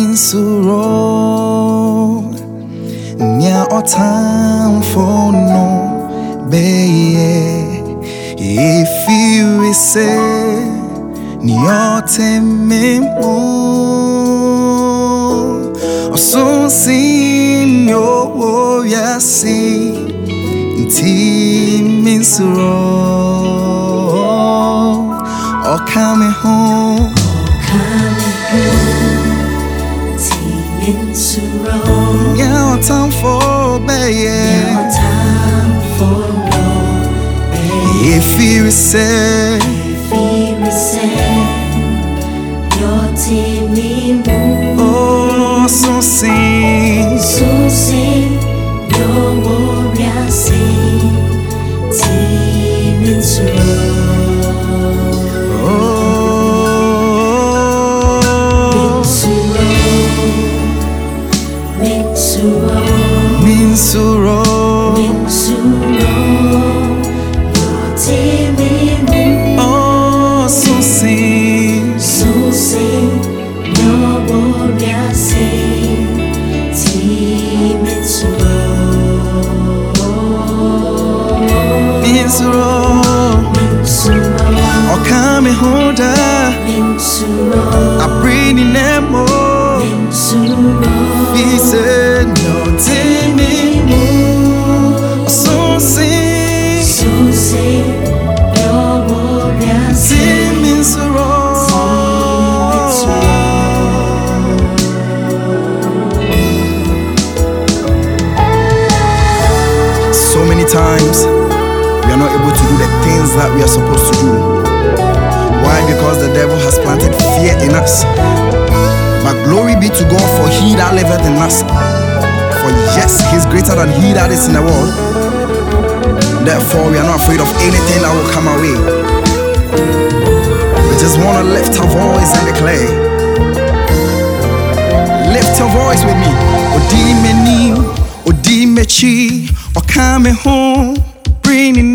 been so wrong. Nya o time for no baby. If you say nya tememo. Osun sin yo ya si timin so wrong. O coming home. O home mi ń sọ̀rọ̀ ọ̀ka mi hàn. Yeah, time for baby. If you say, you're telling me, oh, so sing. Oh, Ọ̀ka mi hàn dá. Àbúrí ni nẹ́ẹ̀mọ́. Fi ṣe nà tí mi mú. Ọ̀sùn sing. Tí mi suro. So many times we are not able to do the things that we are supposed to do. Why? Because the devil has planted fear in us. But glory be to God for he that liveth in us. For yes, he's greater than he that is in the world. Therefore, we are not afraid of anything that will come our way. We just want to lift our voice and declare. Lift your voice with me. Odi me ni, odi me chi, oka me home, bring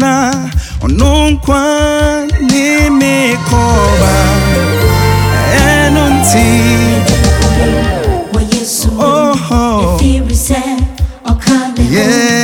yeah,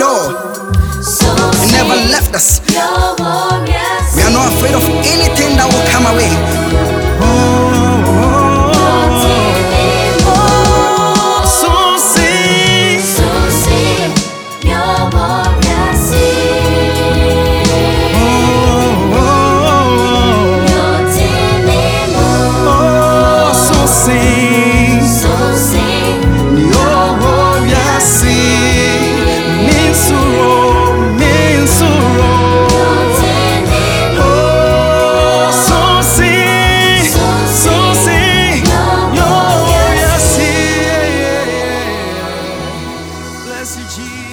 it all You never left us. We are not afraid of anything that will come our way Yo